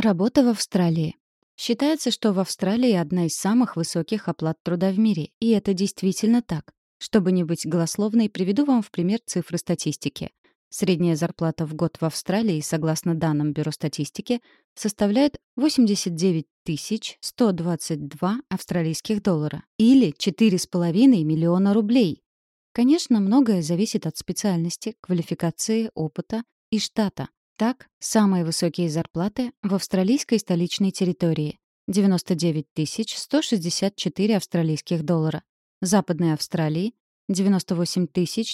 Работа в Австралии. Считается, что в Австралии одна из самых высоких оплат труда в мире, и это действительно так. Чтобы не быть голословной, приведу вам в пример цифры статистики. Средняя зарплата в год в Австралии, согласно данным Бюро статистики, составляет 89 122 австралийских доллара или 4,5 миллиона рублей. Конечно, многое зависит от специальности, квалификации, опыта и штата. Так, самые высокие зарплаты в австралийской столичной территории — 99 164 австралийских доллара. Западной Австралии — 98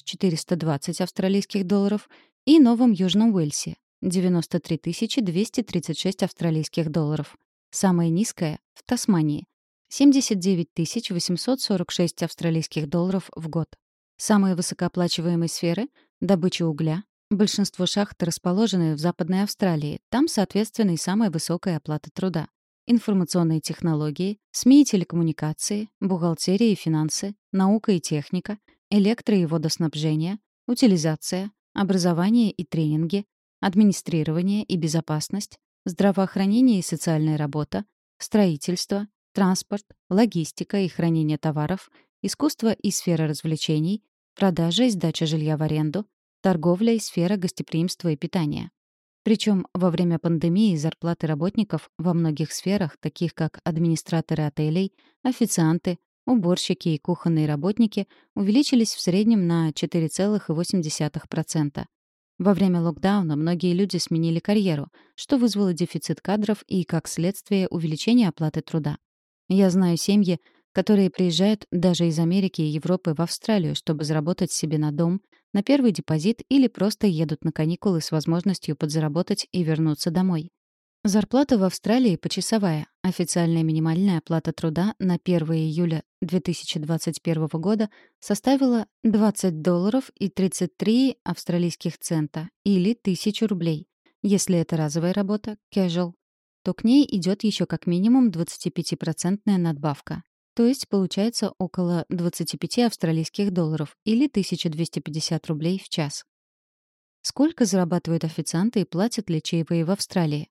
420 австралийских долларов и Новом Южном Уэльсе — 93 236 австралийских долларов. Самая низкая — в Тасмании — 79 846 австралийских долларов в год. Самые высокооплачиваемые сферы — добыча угля, Большинство шахт расположены в Западной Австралии. Там, соответственно, и самая высокая оплата труда. Информационные технологии, СМИ и телекоммуникации, бухгалтерия и финансы, наука и техника, электро- и водоснабжение, утилизация, образование и тренинги, администрирование и безопасность, здравоохранение и социальная работа, строительство, транспорт, логистика и хранение товаров, искусство и сфера развлечений, продажа и сдача жилья в аренду, торговля и сфера гостеприимства и питания. Причем во время пандемии зарплаты работников во многих сферах, таких как администраторы отелей, официанты, уборщики и кухонные работники, увеличились в среднем на 4,8%. Во время локдауна многие люди сменили карьеру, что вызвало дефицит кадров и, как следствие, увеличение оплаты труда. Я знаю семьи, которые приезжают даже из Америки и Европы в Австралию, чтобы заработать себе на дом, на первый депозит или просто едут на каникулы с возможностью подзаработать и вернуться домой. Зарплата в Австралии почасовая. Официальная минимальная оплата труда на 1 июля 2021 года составила 20 долларов и 33 австралийских цента или 1000 рублей. Если это разовая работа, casual, то к ней идет еще как минимум 25% надбавка. То есть получается около 25 австралийских долларов или 1250 рублей в час. Сколько зарабатывают официанты и платят ли чаевые в Австралии?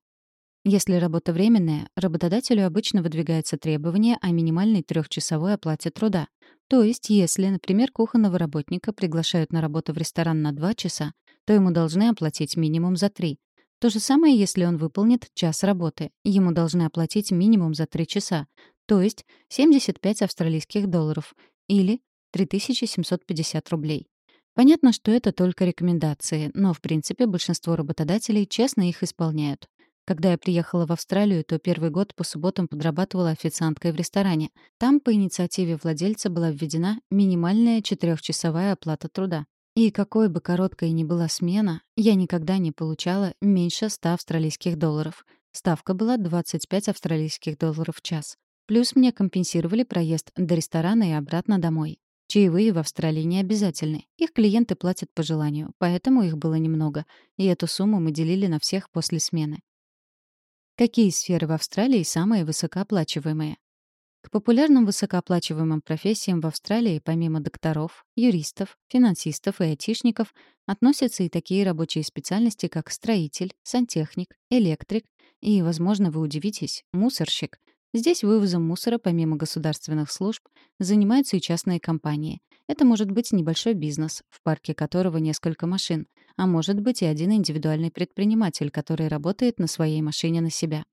Если работа временная, работодателю обычно выдвигается требование о минимальной трехчасовой оплате труда. То есть, если, например, кухонного работника приглашают на работу в ресторан на 2 часа, то ему должны оплатить минимум за 3. То же самое, если он выполнит час работы. Ему должны оплатить минимум за 3 часа то есть 75 австралийских долларов или 3750 рублей. Понятно, что это только рекомендации, но, в принципе, большинство работодателей честно их исполняют. Когда я приехала в Австралию, то первый год по субботам подрабатывала официанткой в ресторане. Там по инициативе владельца была введена минимальная четырехчасовая оплата труда. И какой бы короткой ни была смена, я никогда не получала меньше 100 австралийских долларов. Ставка была 25 австралийских долларов в час. Плюс мне компенсировали проезд до ресторана и обратно домой. Чаевые в Австралии не обязательны. Их клиенты платят по желанию, поэтому их было немного, и эту сумму мы делили на всех после смены. Какие сферы в Австралии самые высокооплачиваемые? К популярным высокооплачиваемым профессиям в Австралии помимо докторов, юристов, финансистов и айтишников относятся и такие рабочие специальности, как строитель, сантехник, электрик и, возможно, вы удивитесь, мусорщик, Здесь вывозом мусора, помимо государственных служб, занимаются и частные компании. Это может быть небольшой бизнес, в парке которого несколько машин, а может быть и один индивидуальный предприниматель, который работает на своей машине на себя.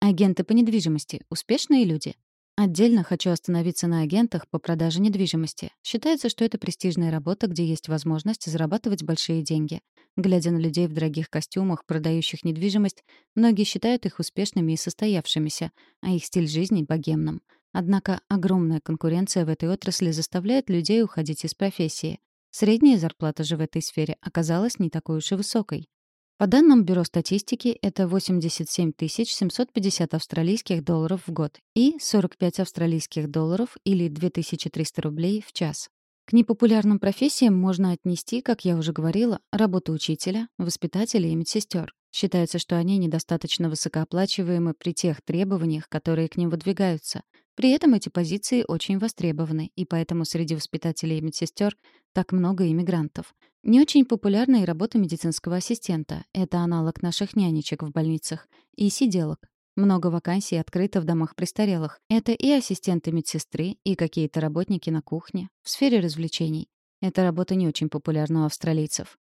Агенты по недвижимости — успешные люди. Отдельно хочу остановиться на агентах по продаже недвижимости. Считается, что это престижная работа, где есть возможность зарабатывать большие деньги. Глядя на людей в дорогих костюмах, продающих недвижимость, многие считают их успешными и состоявшимися, а их стиль жизни — богемным. Однако огромная конкуренция в этой отрасли заставляет людей уходить из профессии. Средняя зарплата же в этой сфере оказалась не такой уж и высокой. По данным Бюро статистики, это 87 750 австралийских долларов в год и 45 австралийских долларов или 2300 рублей в час. К непопулярным профессиям можно отнести, как я уже говорила, работу учителя, воспитателя и медсестер. Считается, что они недостаточно высокооплачиваемы при тех требованиях, которые к ним выдвигаются. При этом эти позиции очень востребованы, и поэтому среди воспитателей и медсестер так много иммигрантов. Не очень популярна и работа медицинского ассистента. Это аналог наших нянечек в больницах. И сиделок. Много вакансий открыто в домах престарелых. Это и ассистенты медсестры, и какие-то работники на кухне, в сфере развлечений. Эта работа не очень популярна у австралийцев.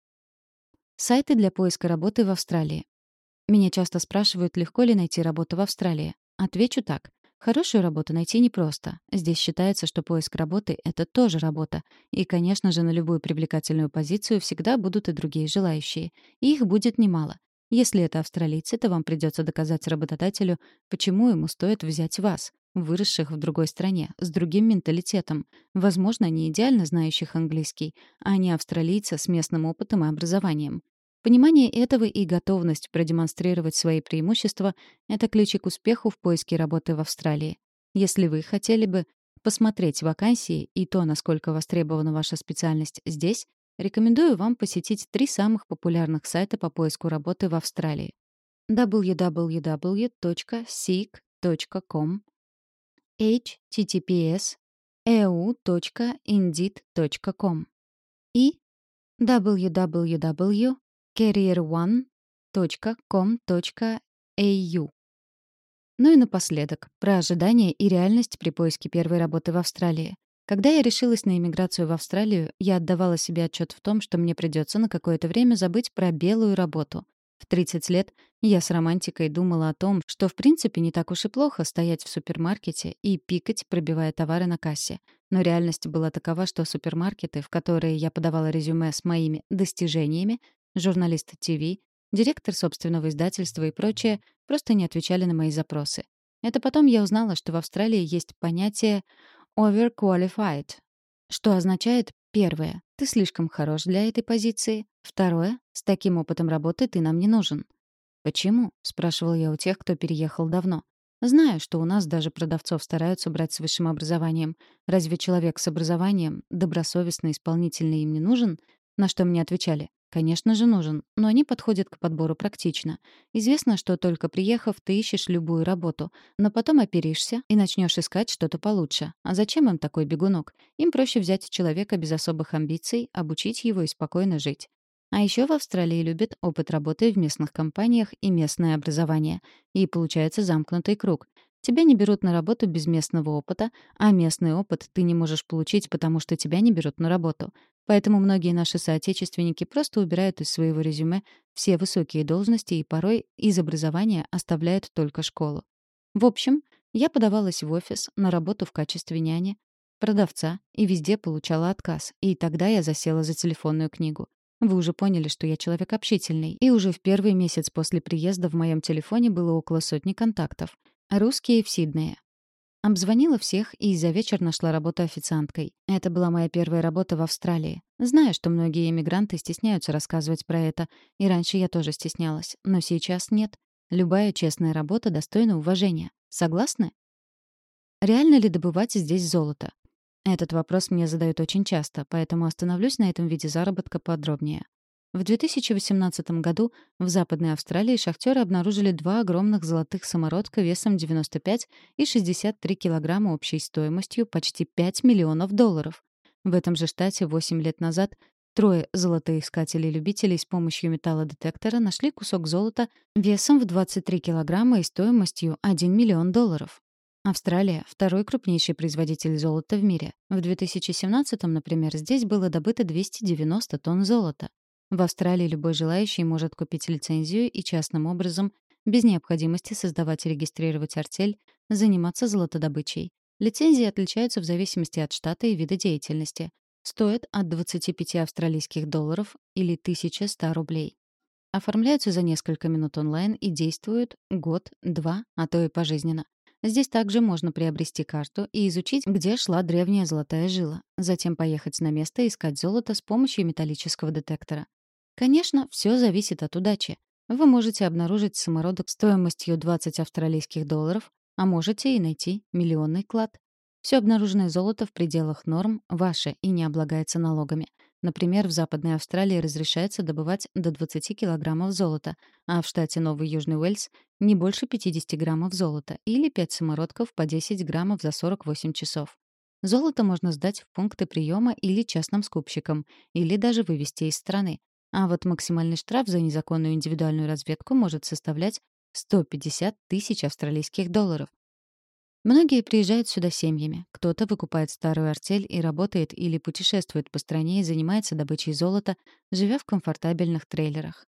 Сайты для поиска работы в Австралии. Меня часто спрашивают, легко ли найти работу в Австралии. Отвечу так. Хорошую работу найти непросто. Здесь считается, что поиск работы — это тоже работа. И, конечно же, на любую привлекательную позицию всегда будут и другие желающие. И их будет немало. Если это австралийцы, то вам придется доказать работодателю, почему ему стоит взять вас, выросших в другой стране, с другим менталитетом, возможно, не идеально знающих английский, а не австралийца с местным опытом и образованием. Понимание этого и готовность продемонстрировать свои преимущества — это ключи к успеху в поиске работы в Австралии. Если вы хотели бы посмотреть вакансии и то, насколько востребована ваша специальность здесь, рекомендую вам посетить три самых популярных сайта по поиску работы в Австралии. www.seek.com https eu.indeed.com и www career1.com.au. Ну и напоследок, про ожидания и реальность при поиске первой работы в Австралии. Когда я решилась на иммиграцию в Австралию, я отдавала себе отчет в том, что мне придется на какое-то время забыть про белую работу. В 30 лет я с романтикой думала о том, что в принципе не так уж и плохо стоять в супермаркете и пикать, пробивая товары на кассе. Но реальность была такова, что супермаркеты, в которые я подавала резюме с моими достижениями, журналист ТВ, директор собственного издательства и прочее просто не отвечали на мои запросы. Это потом я узнала, что в Австралии есть понятие overqualified, что означает первое — ты слишком хорош для этой позиции, второе — с таким опытом работы ты нам не нужен. «Почему?» — спрашивал я у тех, кто переехал давно. Знаю, что у нас даже продавцов стараются брать с высшим образованием. Разве человек с образованием, добросовестно исполнительный им не нужен? На что мне отвечали. Конечно же, нужен, но они подходят к подбору практично. Известно, что только приехав, ты ищешь любую работу, но потом оперишься и начнешь искать что-то получше. А зачем им такой бегунок? Им проще взять человека без особых амбиций, обучить его и спокойно жить. А еще в Австралии любят опыт работы в местных компаниях и местное образование. И получается замкнутый круг. Тебя не берут на работу без местного опыта, а местный опыт ты не можешь получить, потому что тебя не берут на работу. Поэтому многие наши соотечественники просто убирают из своего резюме все высокие должности и порой из образования оставляют только школу. В общем, я подавалась в офис на работу в качестве няни, продавца и везде получала отказ, и тогда я засела за телефонную книгу. Вы уже поняли, что я человек общительный, и уже в первый месяц после приезда в моем телефоне было около сотни контактов. Русские в Сиднее. Обзвонила всех и за вечер нашла работу официанткой. Это была моя первая работа в Австралии. Знаю, что многие иммигранты стесняются рассказывать про это, и раньше я тоже стеснялась, но сейчас нет. Любая честная работа достойна уважения. Согласны? Реально ли добывать здесь золото? Этот вопрос мне задают очень часто, поэтому остановлюсь на этом виде заработка подробнее. В 2018 году в Западной Австралии шахтеры обнаружили два огромных золотых самородка весом 95 и 63 килограмма общей стоимостью почти 5 миллионов долларов. В этом же штате 8 лет назад трое золотоискателей-любителей с помощью металлодетектора нашли кусок золота весом в 23 килограмма и стоимостью 1 миллион долларов. Австралия — второй крупнейший производитель золота в мире. В 2017, например, здесь было добыто 290 тонн золота. В Австралии любой желающий может купить лицензию и частным образом, без необходимости создавать и регистрировать артель, заниматься золотодобычей. Лицензии отличаются в зависимости от штата и вида деятельности. Стоят от 25 австралийских долларов или 1100 рублей. Оформляются за несколько минут онлайн и действуют год, два, а то и пожизненно. Здесь также можно приобрести карту и изучить, где шла древняя золотая жила. Затем поехать на место и искать золото с помощью металлического детектора. Конечно, все зависит от удачи. Вы можете обнаружить самородок стоимостью 20 австралийских долларов, а можете и найти миллионный клад. Все обнаруженное золото в пределах норм ваше и не облагается налогами. Например, в Западной Австралии разрешается добывать до 20 килограммов золота, а в штате Новый Южный Уэльс — не больше 50 граммов золота или 5 самородков по 10 граммов за 48 часов. Золото можно сдать в пункты приема или частным скупщикам, или даже вывести из страны. А вот максимальный штраф за незаконную индивидуальную разведку может составлять 150 тысяч австралийских долларов. Многие приезжают сюда семьями. Кто-то выкупает старую артель и работает или путешествует по стране и занимается добычей золота, живя в комфортабельных трейлерах.